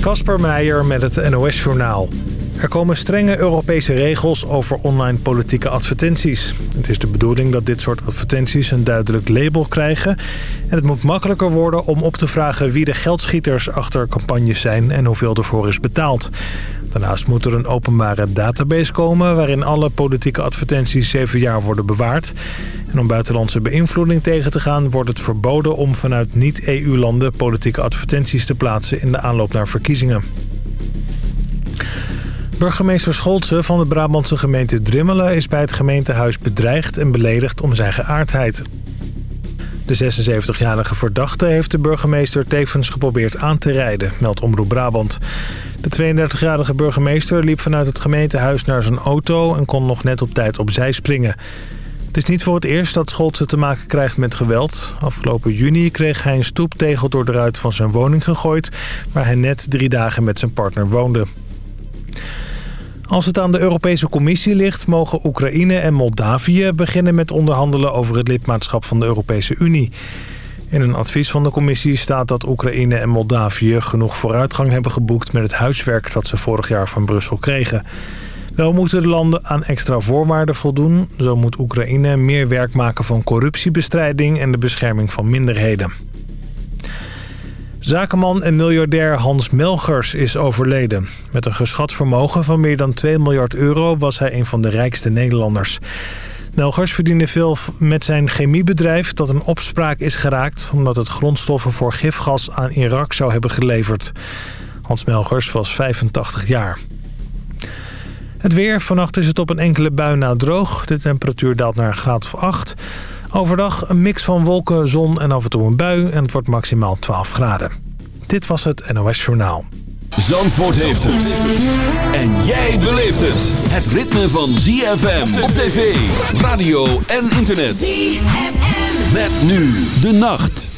Kasper Meijer met het NOS-journaal. Er komen strenge Europese regels over online politieke advertenties. Het is de bedoeling dat dit soort advertenties een duidelijk label krijgen. En het moet makkelijker worden om op te vragen wie de geldschieters achter campagnes zijn en hoeveel ervoor is betaald. Daarnaast moet er een openbare database komen waarin alle politieke advertenties zeven jaar worden bewaard. En om buitenlandse beïnvloeding tegen te gaan wordt het verboden om vanuit niet-EU-landen politieke advertenties te plaatsen in de aanloop naar verkiezingen. Burgemeester Scholze van de Brabantse gemeente Drimmelen is bij het gemeentehuis bedreigd en beledigd om zijn geaardheid. De 76-jarige verdachte heeft de burgemeester tevens geprobeerd aan te rijden, meldt Omroep Brabant. De 32-jarige burgemeester liep vanuit het gemeentehuis naar zijn auto en kon nog net op tijd opzij springen. Het is niet voor het eerst dat Scholze te maken krijgt met geweld. Afgelopen juni kreeg hij een stoeptegel door de ruit van zijn woning gegooid... waar hij net drie dagen met zijn partner woonde. Als het aan de Europese Commissie ligt, mogen Oekraïne en Moldavië beginnen met onderhandelen over het lidmaatschap van de Europese Unie. In een advies van de commissie staat dat Oekraïne en Moldavië genoeg vooruitgang hebben geboekt met het huiswerk dat ze vorig jaar van Brussel kregen. Wel moeten de landen aan extra voorwaarden voldoen. Zo moet Oekraïne meer werk maken van corruptiebestrijding en de bescherming van minderheden. Zakenman en miljardair Hans Melgers is overleden. Met een geschat vermogen van meer dan 2 miljard euro was hij een van de rijkste Nederlanders. Melgers verdiende veel met zijn chemiebedrijf dat een opspraak is geraakt... omdat het grondstoffen voor gifgas aan Irak zou hebben geleverd. Hans Melgers was 85 jaar. Het weer. Vannacht is het op een enkele bui na droog. De temperatuur daalt naar een graad of 8. Overdag een mix van wolken, zon en af en toe een bui. En het wordt maximaal 12 graden. Dit was het NOS Journaal. Zandvoort heeft het. En jij beleeft het. Het ritme van ZFM op tv, radio en internet. ZFM. Met nu de nacht.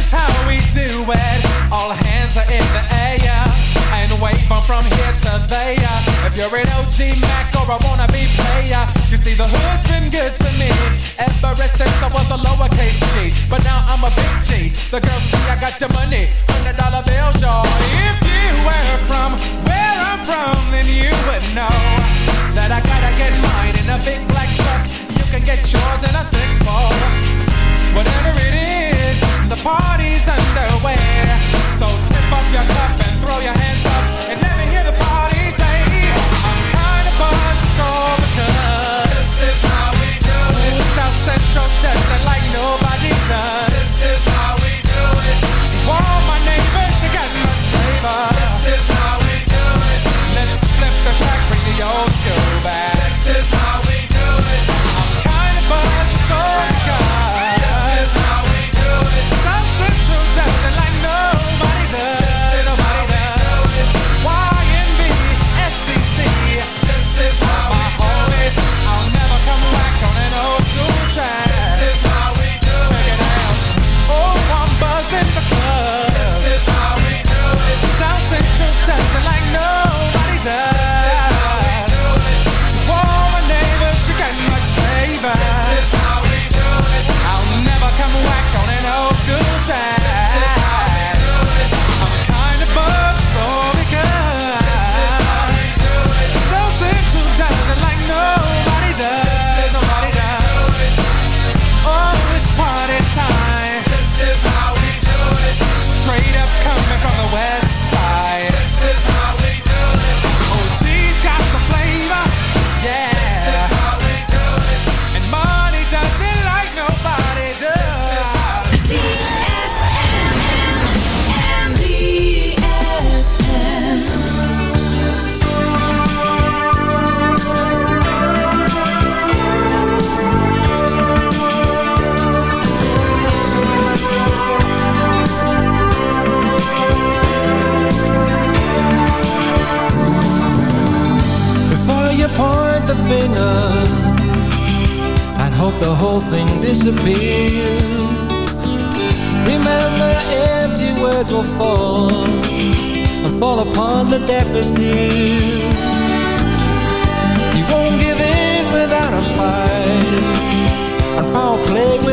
is how we do it. All hands are in the air and wave on from here to there. If you're an OG Mac or a wannabe player, you see the hood's been good to me ever since I was a lowercase G. But now I'm a big G. The girls see I got the money, hundred dollar bills, y'all. If you were from where I'm from, then you would know that I gotta get mine in a big black truck. You can get yours in a six ball. Whatever it is, the party's underway. So tip up your cup and throw your hands up and let me hear the party say, I'm kind of buzzed, it's all because this is how we do it. South Central does it like nobody does.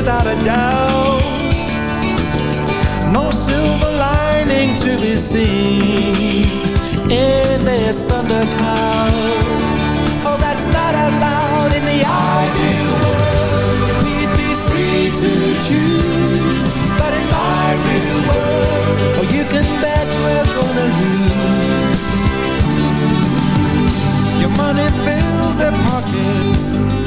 Without a doubt. No silver lining to be seen In this thunder cloud Oh, that's not allowed in the ideal world. We'd be free to choose But in my real world Oh, you can bet we're gonna lose. Your money fills their pockets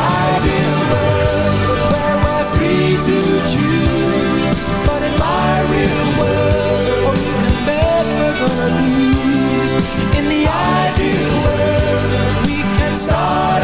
an ideal world Where we're free to choose But in my real world you can bet we're gonna lose In the ideal world We can start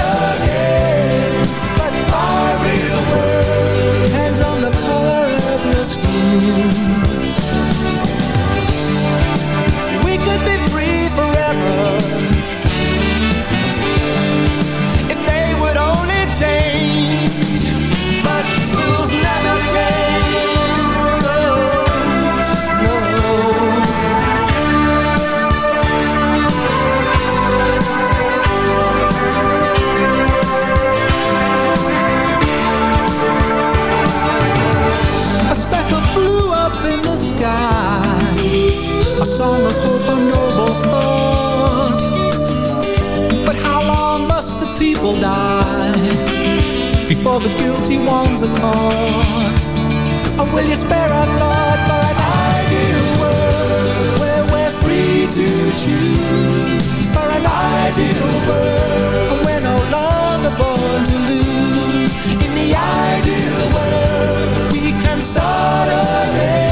Before the guilty ones are caught Or will you spare a thought for an ideal world Where we're free to choose? For an ideal world And we're no longer born to lose. In the ideal world We can start again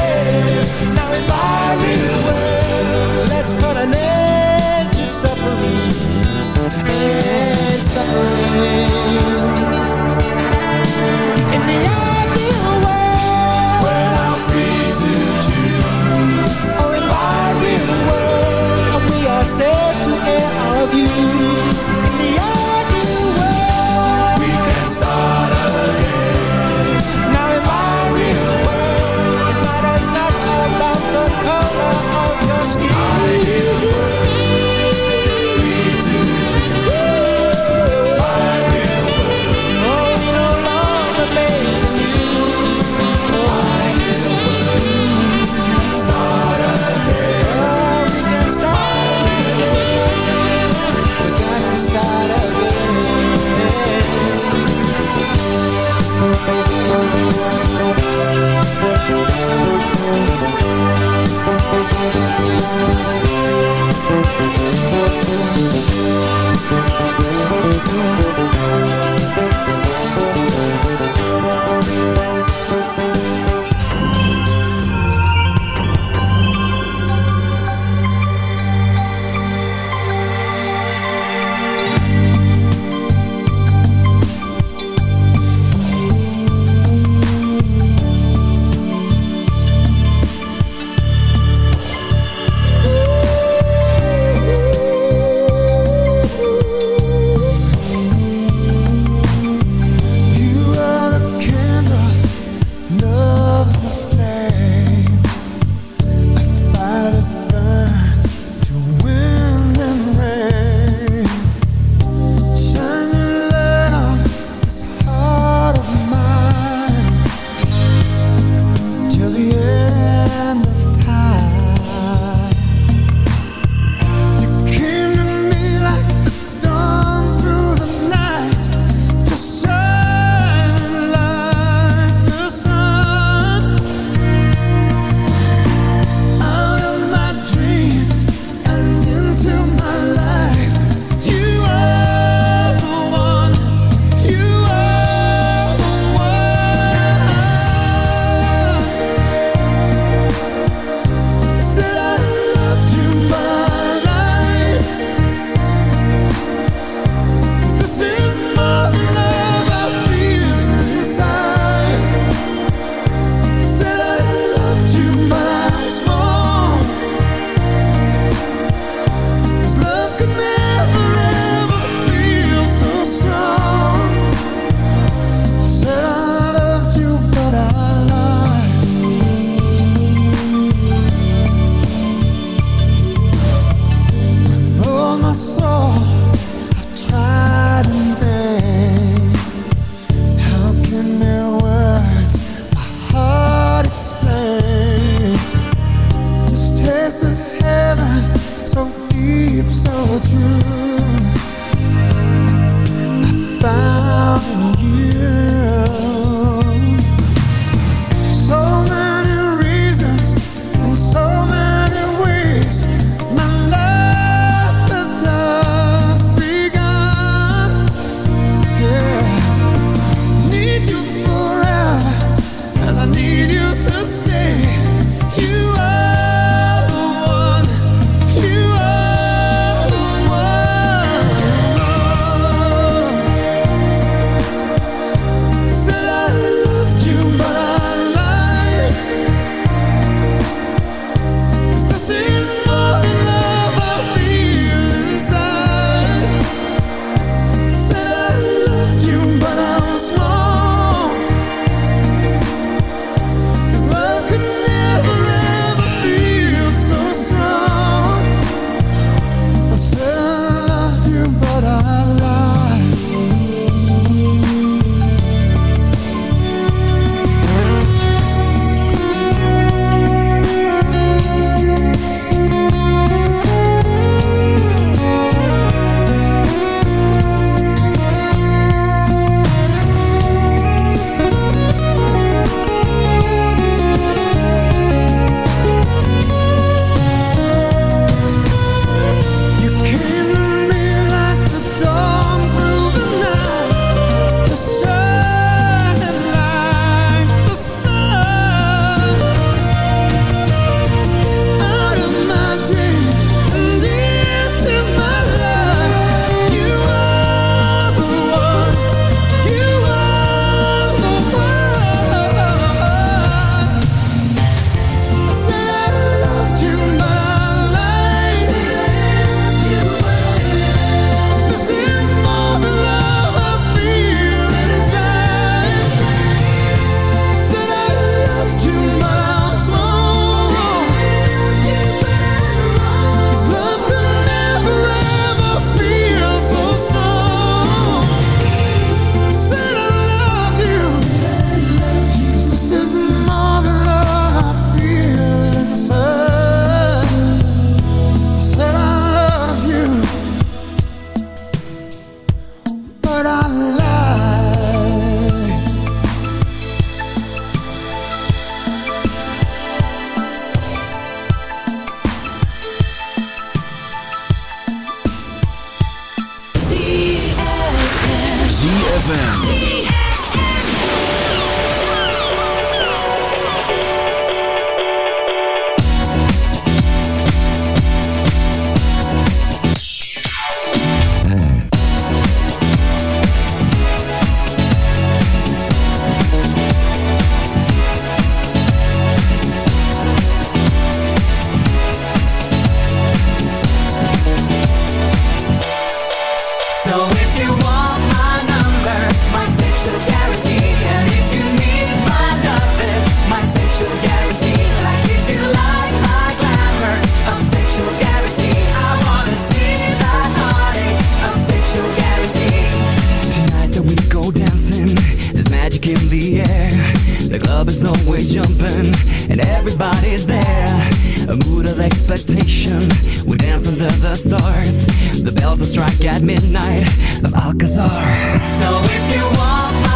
at midnight of Alcazar. So if you want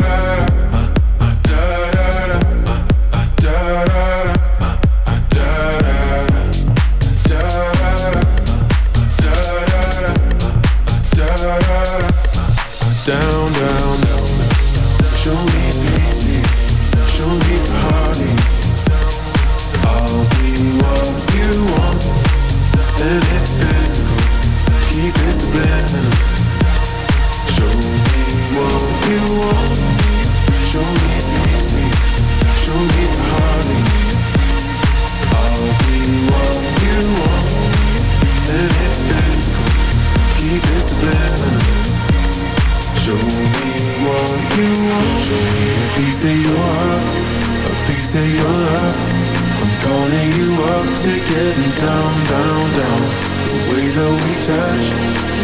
touch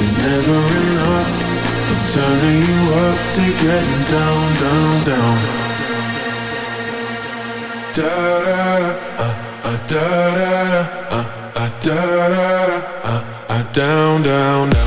is never enough. I'm turning you up to getting down, down, down. Da da da, uh, uh, da da da, uh, uh, da da da, uh, uh, down, down, down.